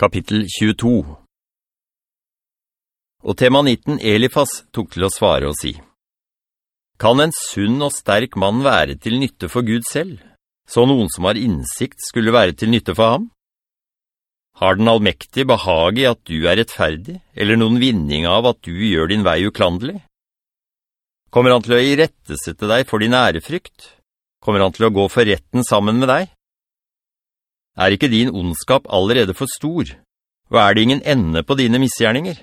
Kapittel 22 Og temanitten Elifas tok til å svare og si, «Kan en sunn og sterk mann være til nytte for Gud selv, så noen som har innsikt skulle være til nytte for ham? Har den allmektige behag i at du er rettferdig, eller noen vinning av at du gjør din vei uklandelig? Kommer han til å irettesette deg for din ærefrykt? Kommer han til å gå for retten sammen med deg?» Er ikke din ondskap allerede for stor, og er det ingen ende på dine misgjerninger?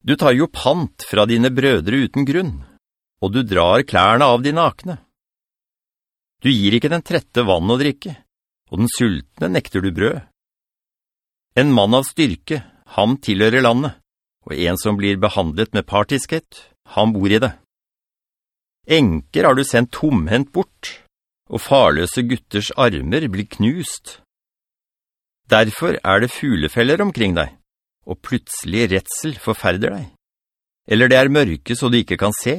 Du tar jo pant fra dine brødre uten grunn, og du drar klærne av de nakne. Du gir ikke den trette vann å drikke, og den sultne nekter du brød. En mann av styrke, han tilhører landet, og en som blir behandlet med partiskhet, han bor i det. Enker har du sendt tomhent bort, og farløse gutters armer blir knust. Derfor er det fuglefeller omkring deg, og plutselig retsel forferder deg. Eller det er mørke så du ikke kan se,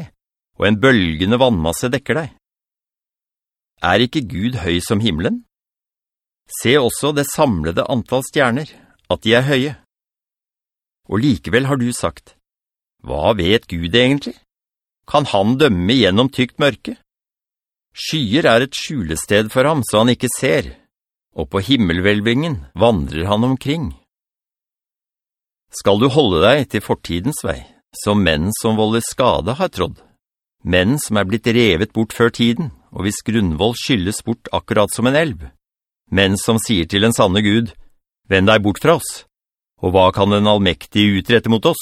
og en bølgende vannmasse dekker deg. Er ikke Gud høy som himmelen? Se også det samlede antall stjerner, at de er høye. Og likevel har du sagt, hva vet Gud egentlig? Kan han dømme gjennom tykt mørke? Skyer er et skjulested for ham, så han ikke ser, og på himmelvelvingen vandrer han omkring. Skal du holde deg til fortidens vei, som menn som volder skade har trådd, menn som er blitt revet bort før tiden, og hvis grunnvoll skyldes bort akkurat som en elv, menn som sier til en sanne Gud, «Vend deg bort fra oss, og hva kan den allmektige utrette mot oss?»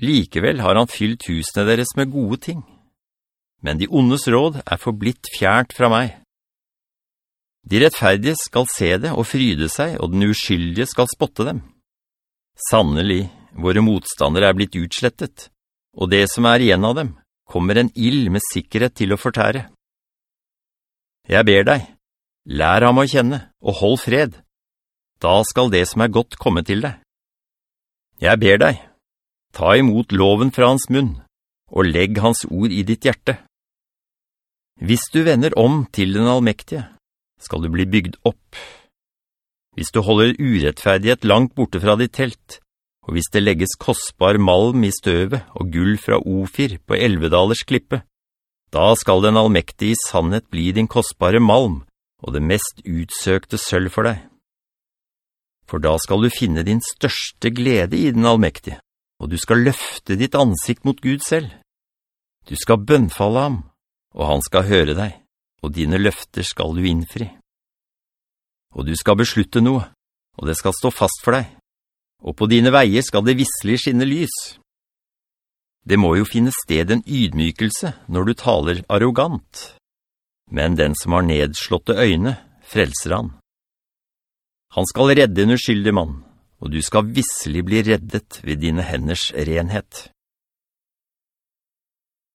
Likevel har han fylt husene deres med gode ting, men de ondes råd er forblitt fjert fra meg. De rettferdige skal se det og fryde seg, og den uskyldige skal spotte dem. Sannelig, våre motstandere er blitt utslettet, og det som er igjen av dem, kommer en ild med sikkerhet til å fortære. Jeg ber deg, lær ham å kjenne, og hold fred. Da skal det som er godt komme til deg. Jeg ber deg, ta imot loven fra hans munn, og legg hans ord i ditt hjerte. Hvis du vender om til den allmektige, skal du bli bygd opp. Hvis du holder urettferdighet langt borte fra ditt telt, og hvis det legges kostbar malm i støvet og gull fra Ofir på elvedalers klippe, da skal den allmektige i sannhet bli din kostbare malm og det mest utsøkte sølv for deg. For da skal du finne din største glede i den allmektige, og du skal løfte ditt ansikt mot Gud selv. Du skal bønnfalle ham, og han skal høre deg, og dine løfter skal du innfri. Og du skal beslutte noe, og det skal stå fast for deg, og på dine veier skal det visselig skinne lys. Det må jo finne sted en ydmykelse når du taler arrogant, men den som har nedslåtte øyne, frelser han. Han skal redde en uskyldig mann, og du skal visselig bli reddet ved dine henders renhet.